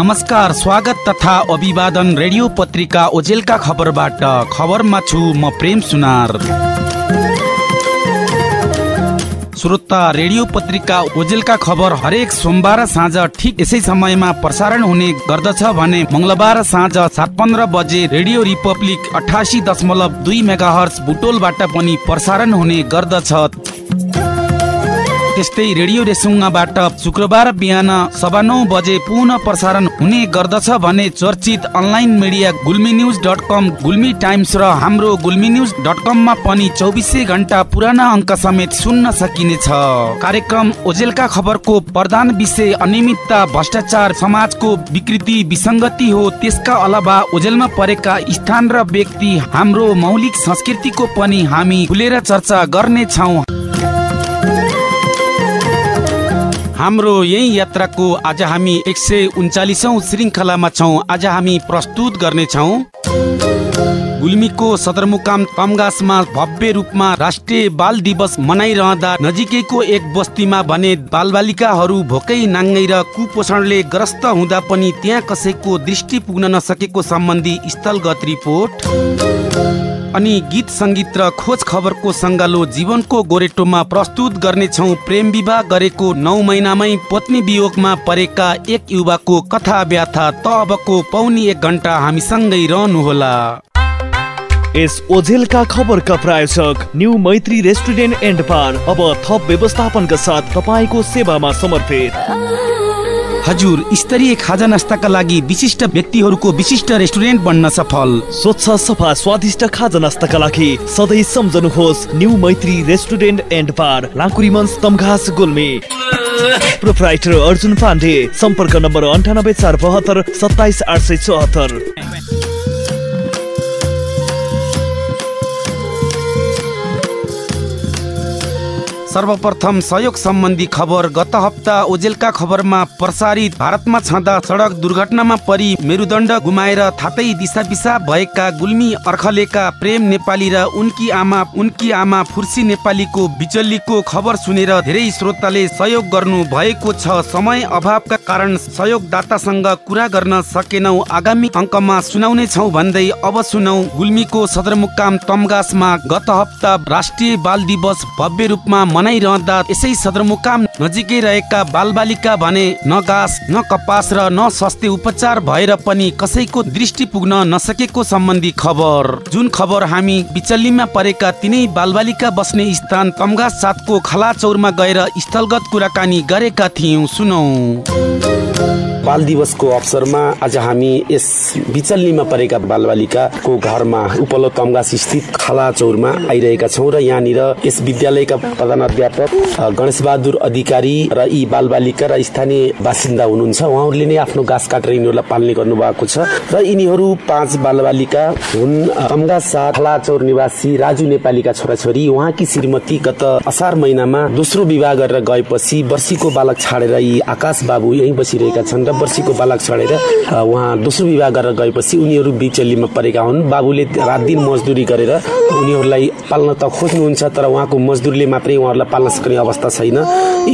नमस्कार स्वागत तथा अभिवादन रेडियो पत्रिका ओजेलका खबरबाट। खबरमा छु म प्रेम सुनार। श्रोता रेडियो पत्रिका ओजेलका खबर हरेक सोमबार साँझ ठिक यसै समयमा प्रसारण हुने गर्दछ भने मंगलबार साँझ सात पन्ध्र बजे रेडियो रिपब्लिक अठासी दशमलव दुई मेगा हर्स बुटोलबाट पनि प्रसारण हुने गर्दछ। त्यस्तै रेडियो रेसुङ्गाबाट शुक्रबार बिहान सवा नौ बजे पुनः प्रसारण हुने गर्दछ भने चर्चित online media Gulmi news dot com Gulmi Times र हाम्रो गुल्मी न्युज डट कममा पनि चौबिसै घण्टा पुराना अङ्क समेत सुन्न सकिनेछ। कार्यक्रम ओजेलका खबरको प्रधान विषय अनियमितता भ्रष्टाचार समाजको विकृति विसङ्गति हो। त्यसका अलावा ओजेलमा परेका स्थान र व्यक्ति हाम्रो मौलिक संस्कृतिको पनि हामी खुलेर चर्चा गर्नेछौँ। हाम्रो यही यात्राको आज हामी एक सय उन्चालिसौँ श्रृङ्खलामा छौँ। आज हामी प्रस्तुत गर्नेछौँ गुल्मीको सदरमुकाम तमगासमा भव्य रूपमा राष्ट्रिय बाल दिवस मनाइरहँदा नजिकैको एक बस्तीमा भने बालबालिकाहरू भोकै नाङ्गै र कुपोषणले ग्रस्त हुँदा पनि त्यहाँ कसैको दृष्टि पुग्न नसकेको सम्बन्धी स्थलगत रिपोर्ट। अनि गीत सङ्गीत र खोज खबरको सङ्गालो जीवनको गोरेटोमा प्रस्तुत गर्नेछौ प्रेम विवाह गरेको नौ महिनामै पत्नी वियोगमा परेका एक युवाको कथा व्याथा त अबको पौनी एक घन्टा हामीसँगै रहनुहोला। यस ओझेलका खबरका प्रायोजक new Maitri restaurant and bar अब थप व्यवस्थापनका साथ तपाईँको सेवामा समर्पित। हजुर स्तरीय खाजा नास्ताका लागि विशिष्ट व्यक्तिहरूको विशिष्ट रेस्टुरेन्ट बन्न सफल। स्वच्छ सफा स्वादिष्ट खाजा नास्ताका लागि सधैँ सम्झनुहोस् new Maitri restaurant and bar लाकुरीमन्स Tamghas Gulmi. Proprietor Arjun Pandey सम्पर्क नम्बर अन्ठानब्बे चार बहत्तर सत्ताइस आठ सय चौहत्तर। सर्वप्रथम सहयोग सम्बन्धी खबर। गत हप्ता ओजेलका खबरमा प्रसारित भारतमा छँदा सडक दुर्घटनामा परि मेरुदण्ड गुमाएर थातै दिशा पिसाब भएका गुल्मी अर्खलेका प्रेम नेपाली र उनकी आमा उनकी आमा फुर्सी नेपालीको बिचल्लीको खबर सुनेर धेरै श्रोताले सहयोग गर्नु भएको छ। समय अभावका कारण सहयोगदातासँग कुरा गर्न सकेनौ। आगामी अङ्कमा सुनाउने छौ भन्दै अब सुनौ। गुल्मीको सदरमुकाम तमगासमा गत हप्ता राष्ट्रिय बाल दिवस भव्य रूपमा मनाइरहँदा यसै सदरमुकाम नजिकै रहेका बालबालिका भने न घाँस न कपास र न स्वास्थ्य उपचार भएर पनि कसैको दृष्टि पुग्न नसकेको सम्बन्धी खबर। जुन खबर हामी बिचल्लीमा परेका तिनै बालबालिका बस्ने स्थान तमगास साथको खला चौरमा गएर स्थलगत कुराकानी गरेका थियौँ सुनौ। बाल दिवसको अवसरमा आज हामी यस बिचल्लीमा परेका बालबालिकाको घरमा उपल्लो तमगास स्थित खला चौरमा आइरहेका छौँ र यहाँनिर यस विद्यालयका प्रधान अध्यापक गणेश बहादुर अधिकारी र यी बालबालिका र स्थानीय बासिन्दा हुनुहुन्छ। उहाँहरूले नै आफ्नो घाँस काटेर यिनीहरूलाई पाल्ने गर्नु भएको छ। र यिनीहरू पाँच बालबालिका हुन्। साथ खला चौर निवासी राजु नेपालीका छोराछोरी। उहाँकी श्रीमती गत असार महिनामा दोस्रो विवाह गरेर गएपछि वर्षीको बालक छाडेर यी आकाश बाबु यहीँ बसिरहेका छन् र वर्षीको बालक छाडेर उहाँ दोस्रो विवाह गरेर गएपछि उनीहरू बिचल्लीमा परेका हुन्। बाबुले रात दिन मजदुरी गरेर उनीहरूलाई पाल्न त खोज्नुहुन्छ तर उहाँको मजदुरले मात्रै उहाँहरूलाई पाल्न सक्ने अवस्था छैन।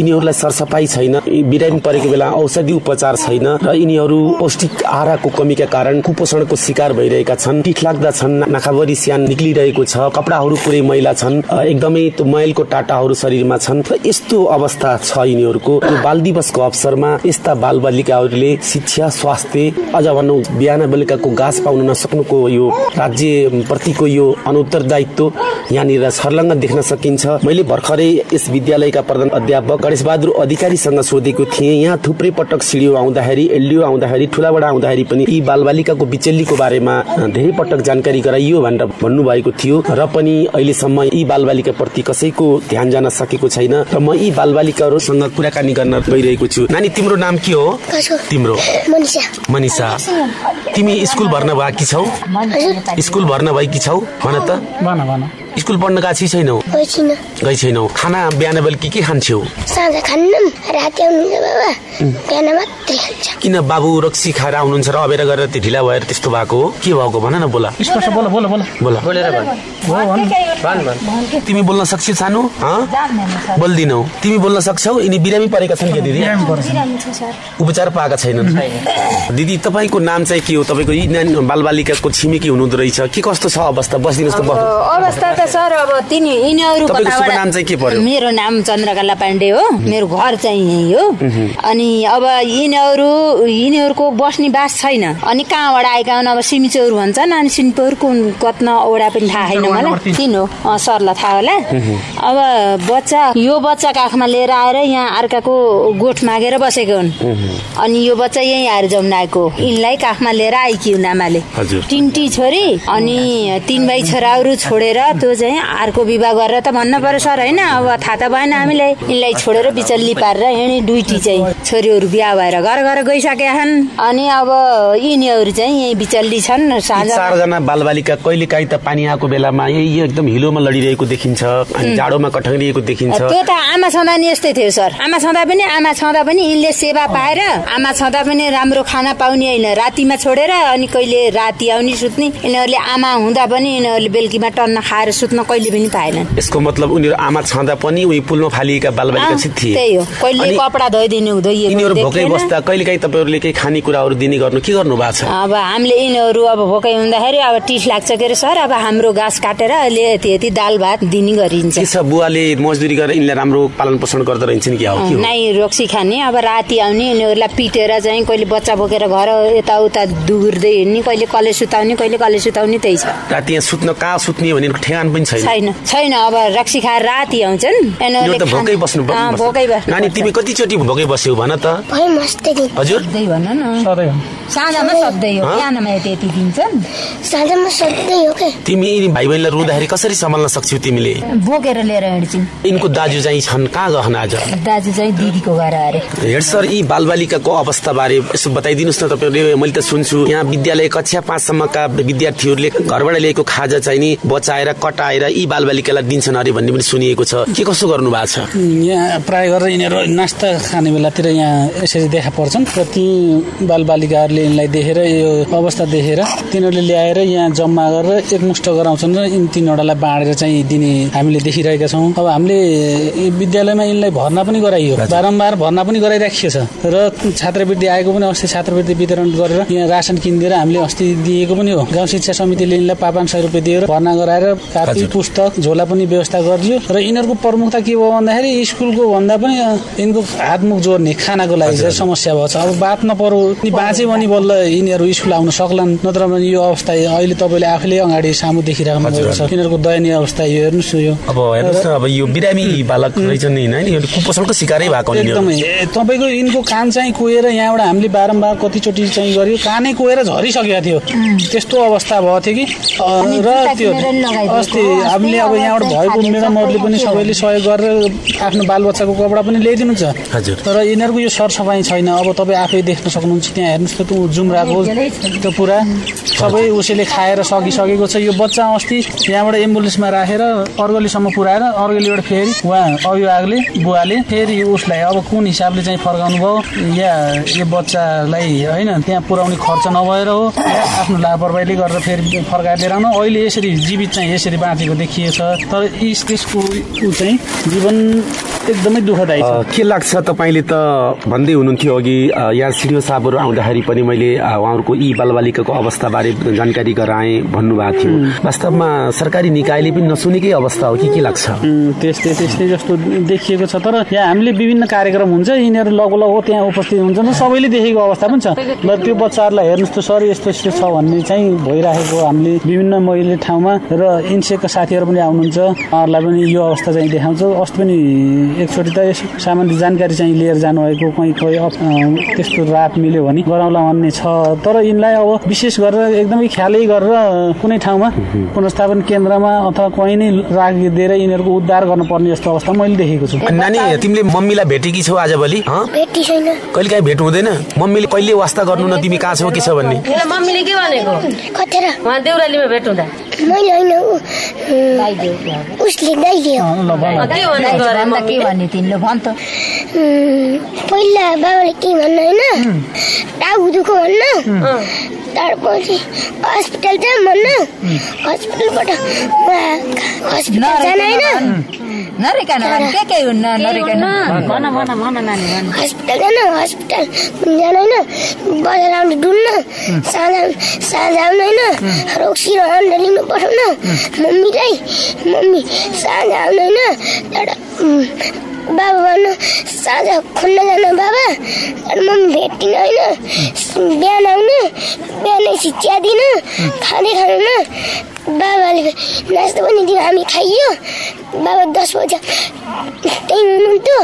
यिनीहरूलाई सरसफाई छैन बिरामी परेको बेला औषधि उपचार छैन र यिनीहरू पौष्टिक आहारको कमीका कारण कुपोषणको शिकार भइरहेका छन् टिठ लाग्दा छन् नाखाभरि स्यान निक्लिरहेको छ कपडाहरू पुरै मैला छन् एकदमै त्यो मैलको टाटाहरू शरीरमा छन् र यस्तो अवस्था छ यिनीहरूको। बाल दिवसको अवसरमा यस्ता बाल बालिकाहरूले शिक्षा स्वास्थ्य अझ भनौँ बिहान बेलुकाको घाँस पाउन नसक्नुको यो राज्य प्रतिको यो अनुत्तरदायित्व यहाँनिर छर्लङ्ग देख्न सकिन्छ। मैले भर्खरै यस विद्यालयका प्रधान अध्यापक गणेश बहादुर अधिकारीसँग सोधेको थिएँ यहाँ थुप्रै पटक सिडिओ आउँदाखेरि एलडिओ आउँदाखेरि ठुलाबडा आउँदाखेरि पनि यी बालबालिकाको बिचल्लीको बारेमा धेरै पटक जानकारी गराइयो भनेर भन्नुभएको थियो। र पनि अहिलेसम्म यी बालबालिका प्रति कसैको ध्यान जान सकेको छैन र म यी बालबालिकाहरूसँग कुराकानी गर्न गइरहेको छु। नानी तिम्रो नाम के हो? तिम्रो? मनिषा। तिमी स्कुल भर्न भएकी छौ? स्कुल भर्न भएकी छौ? भन त। स्कुल पढ्न गएको छि छैनौ? गइ छैनौ खाना बिहान बेल के के खान्छौ? साँझ खान्नन् राति आउनुहुन्छ बाबा। बिहान मात्रै खान्छ। किन बाबु रक्सी खाएर आउनुहुन्छ र अबेर गरेर त्यो ढिला भएर त्यस्तो भएको? हो के भएको भन न बोला। स्पष्ट बोल बोल बोल बोला। तिमी बोल्न सक्छौ सानो? हँ? बोल्दिनौ। तिमी बोल्न सक्छौ यिनी बिरामी परेका छन् के दिदी? उपचार पाएका छैनन्। दिदी तपाईँको नाम चाहिँ के हो? तपाईँको यी नानी बालबालिकाको छिमेकी हुनुहुँदो रहेछ। के कस्तो छ अवस्था? बसिदिनुहोस् त अवस्था त सर अब तिनी यिनीहरू नाम चाहिँ के पर्यो? मेरो नाम चन्द्रकला पाण्डे हो मेरो घर चाहिँ यही हो। अनि अब यिनीहरू यिनीहरूको बस्ने बास छैन। अनि कहाँबाट आएका हुन्? अब सिमिचौर भन्छन् अनि सिमिचौर कुन कत्न ओडा पनि थाहा छैन मलाई। तिन हो सरलाई थाहा होला। अब बच्चा यो बच्चा काखमा लिएर आएर यहाँ अर्काको गोठ मागेर बसेको हुन्। अनि यो बच्चा यहीँ आएर जम्न आएको हो। यिनलाई काखमा लिएर आएकी हुन् आमाले। तिनटी छोरी अनि तिन भाइ छोराहरू छोडेर त्यो चाहिँ अर्को विवाह गरेर त भन्न पर्यो सर होइन? अब थाहा त भएन हामीलाई। यिनलाई छोडेर बिचल्ली पारेर हिँडे दुइटी चाहिँ छोरीहरू बिहा भएर घर घर गइसकेका छन्। अनि अब यिनीहरू चाहिँ यही बिचल्ली छन्। चारजना बालबालिका कहिले काहीँ त पानी आएको बेलामा यही एकदम हिलोमा लडिरहेको देखिन्छ अनि जाडोमा कठङ्गिएको देखिन्छ। त्यो त आमा छँदा नि यस्तै थियो सर। आमा छँदा पनि आमा छँदा पनि यिनले सेवा पाएर आमा छँदा पनि राम्रो खाना पाउने होइन। रातिमा छोडेर अनि कहिले राति आउने सुत्ने। यिनीहरूले आमा हुँदा पनि यिनीहरूले बेलुकीमा टन्न खाएर सुत्न कहिले पनि पाएनन्। यसको मतलब उनीहरू आमा छँदा पनि उही पुलमा फालिएका बालबालिका चाहिँ थिए त्यही हो। कहिले कपडा धोइदिनु यिनीहरू भोकै। बस्दा कहिले काहीँ तपाईँहरूले केही खानेकुराहरू दिने गर्नु के गर्नु भएको छ? अब हामीले यिनीहरू अब भोकै हुँदाखेरि अब टिस लाग्छ के अरे सर अब हाम्रो घाँस काटेर अहिले यति यति दाल भात दिने गरिन्छ। के छ बुवाले मजदुरी गरेर यिनलाई राम्रो पालन पोषण गर्दो रहन्छन् कि नाइ रोक्सी खाने अब राति आउने यिनीहरूलाई पिटेर चाहिँ कहिले बच्चा बोकेर घर यताउता दुगुर्दै हिँड्ने कहिले कले सुताउने कहिले कले सुताउने त्यही छ। राति यहाँ सुत्न कहाँ सुत्ने भने ठेगान पनि छैन। छैन छैन अब रक्सी खाएर राति आउँछन्। यो त भोकै बस्नु अँ, भोकै बस्नु नानी तिमी कतिचोटि भोकै बस्यौ भन त? भए मस्तै दिन। हजुर। सधैँ भन न। सधैँ हो। साँझमा सधैँ। हो? बिहानमा यति यति दिन्छन्। साँझमा सधैँ हो क्या तिमी यिनी भाइ बहिनीलाई रुँदाखेरि कसरी सम्हाल्न सक्छौ तिमीले? बोकेर लिएर हिँड्छन् यिनको दाजु चाहिँ छन्। कहाँ गहन आज? दाजु चाहिँ दिदीको घर अरे हेड सर यी बालबालिकाको अवस्था बारे यसो बताइदिनुहोस् न तपाईँहरूले मैले त सुन्छु। यहाँ विद्यालय कक्षा पाँचसम्मका विद्यार्थीहरूले घरबाट ल्याएको खाजा चाहिँ नि बचाएर कटाएर यी बालबालिकालाई दिन्छन् अरे भन्ने पनि सुनिएको छ। के कसो गर्नु भएको छ? यहाँ प्राय गरेर यिनीहरू नास्ता खाने बेलातिर यहाँ यसरी देखा पर्छन्। र ती बालबालिकाहरूले यिनलाई देखेर यो अवस्था देखेर तिनीहरूले ल्याएर यहाँ जम्मा गरेर एकमुष्ट गराउँछन् र यिन तिनवटालाई बाँडेर चाहिँ दिने हामीले देखिरहेका छौँ। अब हामीले विद्यालयमा यिनलाई भर्ना पनि गराइयो। बारम्बार भर्ना पनि गराइराखिएको छ। र छात्रवृत्ति आएको पनि अस्ति छात्रवृत्ति वितरण गरेर यहाँ रासन किनिदिएर हामीले अस्ति दिएको पनि हो। गाउँ शिक्षा समितिले यिनलाई पाँच पाँच सय रुपियाँ दिएर भर्ना गराएर कापी पुस्तक झोला पनि व्यवस्था गरिदियो। र यिनीहरूको प्रमुखता के भयो भन्दाखेरि स्कुलको भन्दा पनि यिनको हातमुख जोड्ने खानाको लागि चाहिँ समस्या भएको छ अब बात नपरो। नि बाँच्यो भने बल्ल यिनीहरू स्कुल आउन सक्लान्। नत्र भने यो अवस्था अहिले तपाईँले आफैले अगाडि सामु देखिराख्नु भएको छ। यिनीहरूको दयनीय अवस्था यो हेर्नुहोस् न यो। अब हेर्नुहोस् न अब यो बिरामी बालक रहेछन् होइन? कुपोषणको शिकारै भएको। एकदमै। ए, तपाईँको यिनको कान चाहिँ कोएर यहाँबाट हामीले बारम्बार कतिचोटि चाहिँ गर्यो। कानै कोएर झरिसकेको थियो। त्यस्तो अवस्था भएको थियो कि? र त्यो हामीले अब यहाँबाट भएको म्याडमहरूले पनि सबैले सहयोग गरेर आफ्नो बालबच्चाको कपडा पनि ल्याइदिनुहुन्छ। हजुर। तर यिनीहरूको यो सरसफाइ छैन। अब तपाईँ आफै देख्न सक्नुहुन्छ त्यहाँ हेर्नुहोस् त त्यो जुम्राको त्यो पुरा। सबै उसैले खाएर सकिसकेको छ। यो बच्चा अस्ति यहाँबाट एम्बुलेन्समा राखेर अर्गलीसम्म पुऱ्याएर अर्गलीबाट फेरि उहाँ अभिभावकले बुवाले फेरि उसलाई अब कुन हिसाबले चाहिँ फर्काउनु भयो या यो बच्चालाई होइन त्यहाँ पुर्याउने खर्च नभएर हो या आफ्नो लापरवाहीले गरेर फेरि फर्काएर लिएर आउनु। अहिले यसरी जीवित चाहिँ यसरी बाँचेको देखिएछ तर यस त्यसको ऊ चाहिँ जीवन एकदमै दुःखदायी छ। के लाग्छ तपाईँले त भन्दै हुनुहुन्थ्यो अघि यहाँ सिडिओ साहबहरू आउँदाखेरि पनि मैले उहाँहरूको यी बालबालिकाको अवस्थाबारे जानकारी गराएँ भन्नुभएको थियो। वास्तवमा सरकारी निकायले पनि नसुनेकै अवस्था हो कि के लाग्छ? त्यस्तै त्यस्तै जस्तो देखिएको छ। तर यहाँ हामीले विभिन्न कार्यक्रम हुन्छ यिनीहरू लगो लगो त्यहाँ उपस्थित हुन्छन् सबैले देखेको अवस्था पनि छ। र त्यो बच्चाहरूलाई हेर्नुहोस् त सर यस्तो यस्तो छ भन्ने चाहिँ भइराखेको हामीले विभिन्न मैले ठाउँमा र इन्सेकका साथीहरू पनि आउनुहुन्छ। उहाँहरूलाई पनि यो अवस्था चाहिँ देखाउँछ। अस्ति पनि एकचोटि त यसो सामान्य जानकारी चाहिँ लिएर जानुभएको कहीँ कहीँ त्यस्तो रात मिल्यो भने गराउला भन्ने छ। तर यिनलाई अब विशेष गरेर एकदमै ख्यालै गरेर कुनै ठाउँमा पुनर्स्थापन केन्द्रमा अथवा कहीँ नै राखिदिएर यिनीहरूको उद्धार गर्नुपर्ने जस्तो अवस्था मैले देखेको छु। नानी तिमीले मम्मीलाई भेटेकी छौ आजभोलि कहिले काहीँ भेट हुँदैन? मम्मीले कहिले वास्ता गर्नु न? तिमी कहाँ छौ? के छ भन्ने? मम्मीले के भनेको? देउरालीमा भेट हुँदा। उसले के भन्ने तिमीले भन् त। पहिला बाबाले के भन्नु होइन? टाउको दुखो भन्न? त्यसपछि हस्पिटल जाऊँ भन्न? हस्पिटलबाट हस्पिटल जान होइन? नरिकन के के हुन्न नरिकन भन भन भन नानी भन हस्पिटल जान हस्पिटल पनि जान होइन बजार आउने डुल्न साँझ साँझ आउनु होइन रक्सी र अन्डा लिनु पठाउन मम्मीलाई मम्मी साँझ आउनु उम्, बाबा भन्नु साँझ खोल्न जानु बाबा मम्मी भेटिन होइन बिहान आउनु बिहानै चिया दिनु खाँदै खानु न बाबाले नास्ता पनि दिनु हामी खाइयो बाबा दस बजे त्यहीँ हुनुहुन्थ्यो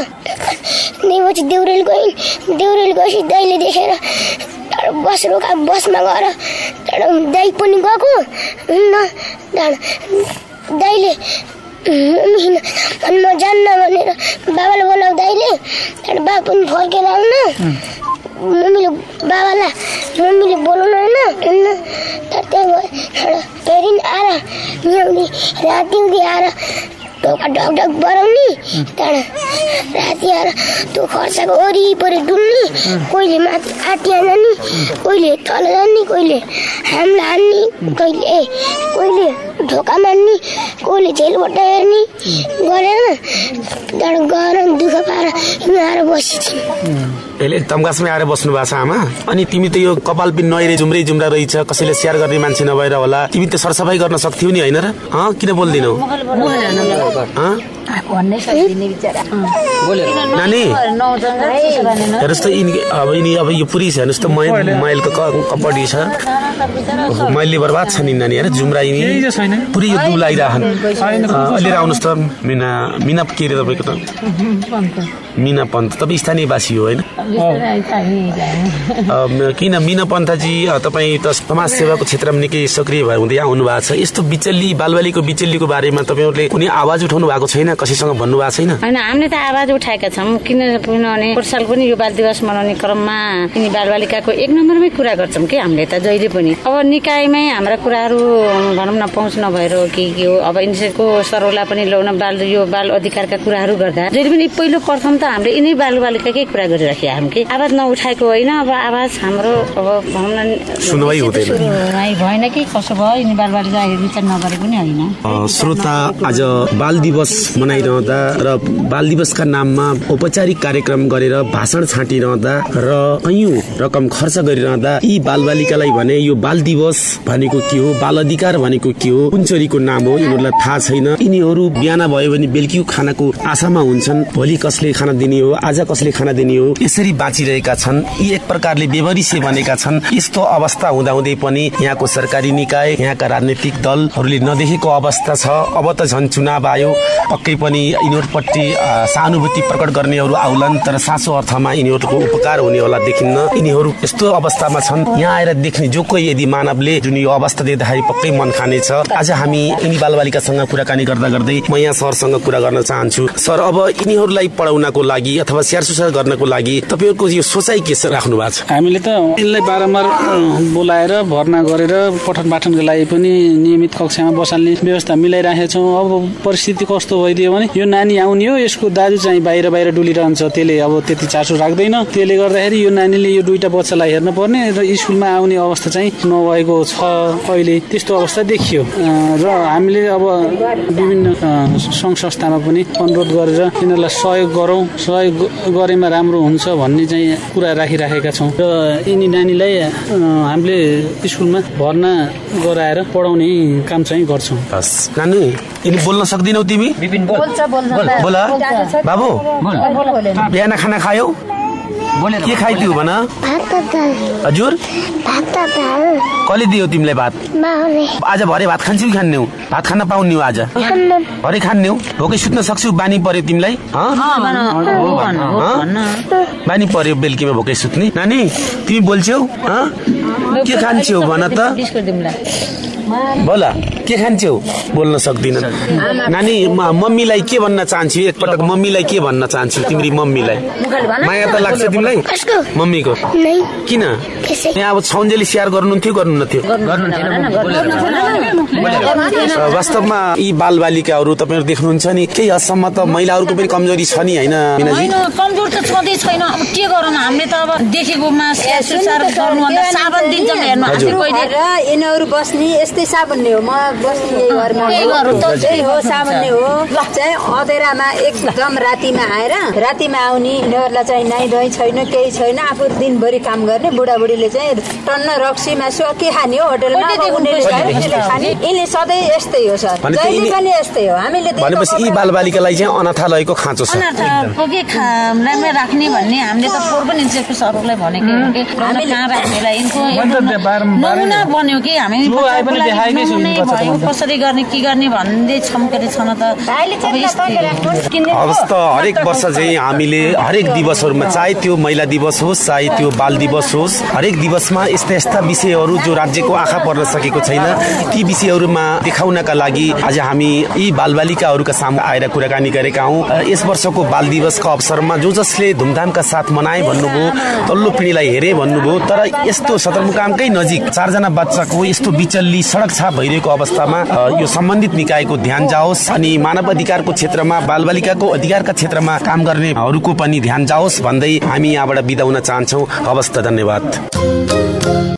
त्यहीपछि देउरेल गयौँ देउरेल गएपछि दाइले देखेर बस रोका बसमा गएर दाइ पनि गएको त्यहाँबाट दाइले अनि म जान्न भनेर बाबाले बोलाएको दाइले त्यहाँबाट बाबा पनि फर्केर आउन मम्मीले बाबालाई मम्मीले बोलाउनु होइन त्यहाँ त्यहाँबाट फेरि आएर राति आएर ढोका ढक ढक बढाउने त्यहाँबाट राति आएर त्यो खर्साको वरिपरि डुल्ने कोहीले माथि आँटिया जाने कोहीले तल जाने कोहीले हामला हान्ने कहिले ए कोहीले ढोका मान्ने कोहीले झेलबाट हेर्ने गरेर त्यहाँबाट गएर दुःख पाएर यहाँ आएर बसिन्छन् यसले तम्गासमै आएर बस्नु भएको छ आमा। अनि तिमी त यो कपाल पिन नहिरे जुम्रै जुम्रा रहेछ कसैले स्याहार गर्ने मान्छे नभएर होला। तिमी त सरसफाइ गर्न सक्थ्यौ नि होइन र? किन बोल्दैनौ? हेर्नुहोस् त यिनी अब यिनी अब यो पुरी छ हेर्नुहोस् त मैल मैलको क- कपडी छ। मैलले बर्बाद छ नि नानी हेर जुम्रा यिनी। पुरै यो दुल आइरहन्। अहिले आउनुहोस् त मिना मिना के अरे तपाईँको त? मिना पन्त तपाईँ स्थानीय बासी हो होइन? किन मिना पन्थजी तपाईँ त समाज सेवाको क्षेत्रमा निकै सक्रिय भएर हुँदै आउनु भएको छ? यस्तो बिचल्ली बालबालीको बिचल्लीको बारेमा तपाईँहरूले कुनै आवाज उठाउनु भएको छैन? कसैसँग भन्नु भएको छैन? होइन हामीले त आवाज उठाएका छौँ। किन किनभने साल पनि यो बाल दिवस मनाउने क्रममा यिनी बालबालिकाको एक नम्बरमै कुरा गर्छौँ कि हामीले त जहिले पनि। अब निकायमै हाम्रा कुराहरू भनौँ न पहुँच नभएर हो कि के हो। अब यिनीहरूको सरोला पनि ल्याउन बाल यो बाल अधिकारका कुराहरू गर्दा जहिले पनि पहिलो प्रथम त हामीले यिनै बालबालिकाकै कुरा गरिराखेका छौँ कि। आवाज नउठाएको होइन अब आवाज हाम्रो अब भनौँ न सुनवाई भएन कि कसो भयो? यिनी बालबालिका विचार नगरे पनि होइन। श्रोता आज बाल दिवस मनाइरहँदा र बाल दिवसका नाममा औपचारिक कार्यक्रम गरेर भाषण छाँटिरहँदा र कैयौं रकम खर्च गरिरहँदा यी बालबालिकालाई भने यो बाल दिवस भनेको के हो? बाल अधिकार भनेको के हो? कुन चोरीको नाम हो? यिनीहरूलाई थाहा छैन। यिनीहरू बिहान भयो भने बेलुकी खानाको आशामा हुन्छन्। भोलि कसले खाना दिने हो? आज कसले खाना दिने हो? यसरी बाँचिरहेका छन्। यी एक प्रकारले बेभरिसे बनेका छन्। यस्तो अवस्था हुँदाहुँदै पनि यहाँको सरकारी निकाय यहाँका राजनैतिक दलहरूले नदेखेको अवस्था छ। अब त झन् चुनाव आयो। पक्कै पनि यिनीहरूपट्टि सहानुभूति प्रकट गर्नेहरू आउलान् तर साँचो अर्थमा यिनीहरूको उपकार हुने होला देखिन्न। यिनीहरू यस्तो अवस्थामा छन् यहाँ आएर देख्ने जो कोही यदि मानवले जुन यो अवस्था देख्दाखेरि पक्कै मन खानेछ। आज हामी यिनी बालबालिकासँग कुराकानी गर्दा गर्दै म यहाँ सरसँग कुरा गर्न चाहन्छु। सर अब यिनीहरूलाई पढाउनको लागि अथवा स्याहार सुसार गर्नको लागि तपाईँहरूको यो सोचाइ के राख्नु भएको छ? हामीले त यसलाई बारम्बार बोलाएर भर्ना गरेर पठन पाठनको लागि पनि नियमित कक्षामा बसाल्ने व्यवस्था मिलाइराखेका छौँ। अब परिस्थिति कस्तो भइदियो? भने यो नानी आउने हो यसको दाजु चाहिँ बाहिर बाहिर डुलिरहन्छ। त्यसले अब त्यति चासो राख्दैन। त्यसले गर्दाखेरि यो नानीले यो दुईटा बच्चालाई हेर्न पर्ने र स्कुलमा आउने अवस्था चाहिँ नभएको छ अहिले। त्यस्तो अवस्था देखियो। र हामीले अब विभिन्न सङ्घ संस्थामा पनि अनुरोध गरेर यिनीहरूलाई सहयोग गरौँ। सहयोग गरेमा राम्रो हुन्छ भन्ने चाहिँ कुरा राखिराखेका छौँ। र यिनी नानीलाई हामीले स्कुलमा भर्ना गराएर पढाउने काम चाहिँ गर्छौँ। नानी बोल्न सक्दिनौ तिमी? बोला। बाबु? बोल बिहान खाना खायौ? के खाइदियो भन? हजुर। भात त दाल कसले दियो तिमीलाई भात आज भरे भात खान्छौ कि खान्ने हो भात खान पाउने आज? भरे खान्ने हो भोकै सुत्न सक्छौ? बानी पर्यो तिमीलाई? हँ? हँ? बानी पर्यो बेलुकीमा भोकै सुत्ने। नानी तिमी बोल्छौ? हँ? के खान्छौ भन त? बोला के खान्छौ? बोल्न सक्दिन। नानी मम्मीलाई के भन्न चाहन्छु? एकपटक मम्मीलाई के भन्न चाहन्छु? तिम्रो मम्मीलाई। माया त लाग्छ तिमीलाई। कसको मम्मीको। नै। किन? यहाँ अब छौन्जेली स्याहार गर्नुहुन्थ्यो गर्नु नथ्यो वास्तवमा यी बाल बालिकाहरू तपाईँहरू देख्नुहुन्छ नि केही हदसम्म त महिलाहरूको पनि कमजोरी छ नि होइन कमजोर त छँदै छैन। अब के गरौँ? हामीले त अब देखेकोमा साबन यिनीहरू बस्ने यस्तै साबन्ने हो। म बस्ने हो हो साबन्ने हो। चाहिँ अँधेरामा एकदम रातिमा आएर रातिमा आउने यिनीहरूलाई चाहिँ नाइ धुवाइ छैन केही छैन। आफू दिनभरि काम गर्ने बुढाबुढीले चाहिँ टन्न रक्सी मासु के खाने हो होटलमा? खाने। यिनले सधैँ यस्तै हो सर। जहिले पनि यस्तै हो। हामीले भनेपछि यी बाल बालिकालाई चाहिँ अनाथालयको खाँचो छ। अनाथको के खा राम्रै राख्ने भन्ने हामीले त फोहोर पनि दिएको सरलाई भनेको हो कि। हामीले कहाँ राख्नेलाई? यिनको नमुना बन्यो कि? हामी भयो। कसरी गर्ने के गर्ने भन्दै छौँ के छन त। अब त हरेक वर्ष चाहिँ हामीले हरेक दिवसहरूमा चाहे त्यो महिला दिवस होस् चाहे त्यो बाल दिवस होस् हरेक दिवसमा यस्ता यस्ता विषयहरू जो राज्यको आँखा पर्न सकेको छैन ती विषयहरूमा देखाउनका लागि आज हामी यी बालबालिकाहरूका सामु आएर कुराकानी गरेका हौँ। यस वर्षको बाल दिवसको अवसरमा जो जसले धुमधामका साथ मनाए भन्नुभयो तल्लो पिँढीलाई हेरे भन्नुभयो तर यस्तो सदरमुकामकै नजिक चारजना बच्चाको यस्तो बिचल्ली सडक छाप भइरहेको अवस्थामा यो सम्बन्धित निकायको ध्यान जाओस् अनि मानव अधिकारको क्षेत्रमा बालबालिकाको अधिकारका क्षेत्रमा काम गर्नेहरूको पनि ध्यान जाओस् भन्दै हामी यहाँबाट बिदा हुन चाहन्छौँ। हवस् त धन्यवाद।